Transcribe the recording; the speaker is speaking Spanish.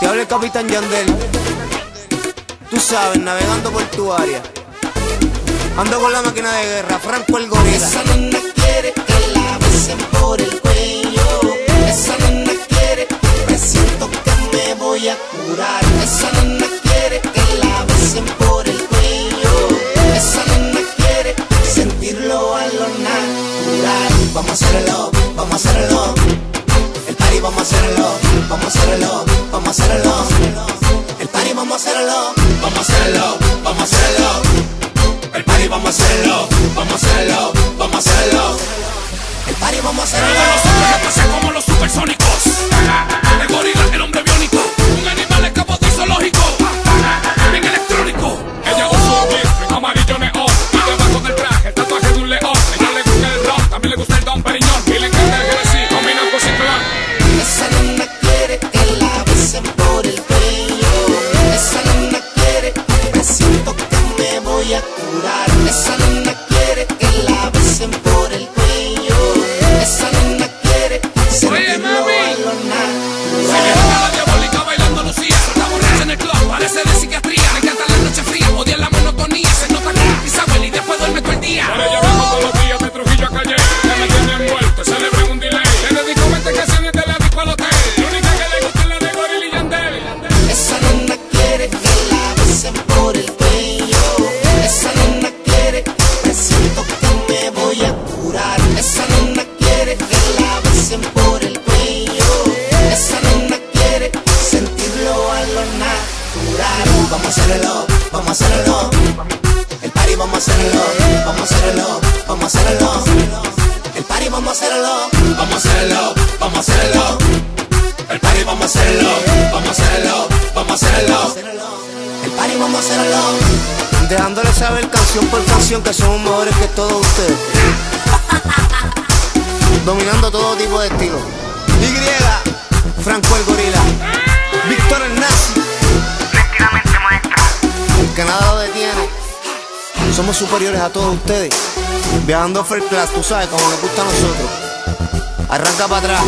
Te habla el capitán Yandel. Tú sabes, navegando por tu área. Ando con la máquina de guerra, Franco el gorila. Esa nena quiere que la besen por el cuello. Esa nena quiere, presiento que me voy a curar. Esa nena quiere que la besen por el cuello. Esa nena quiere sentirlo a lo natural. Vamos a hacerlo, vamos a hacerlo. Party vamos a hacerlo, vamos a hacerlo, vamos a hacerlo. El party vamos a hacerlo, vamos a hacerlo, vamos a hacerlo. El party vamos a hacerlo, vamos a hacerlo, vamos a hacerlo. El party vamos a hacerlo. Pasa como los supersónicos. El gorila, el hombre hacerlo, vamos a hacerlo. El party vamos a hacerlo, vamos a hacerlo, vamos a hacerlo. El party vamos a hacerlo, vamos a hacerlo, vamos a hacerlo. El party vamos a hacerlo, vamos a hacerlo, vamos a hacerlo. El party vamos a hacerlo. Dejándole saber canción por canción que somos mejores que todos ustedes. Dominando todo tipo de estilo. Y, Franco el gorila. Víctor el nazi. Somos superiores a todos ustedes. Viajando first class, tú sabes, como nos gusta a nosotros. Arranca para atrás.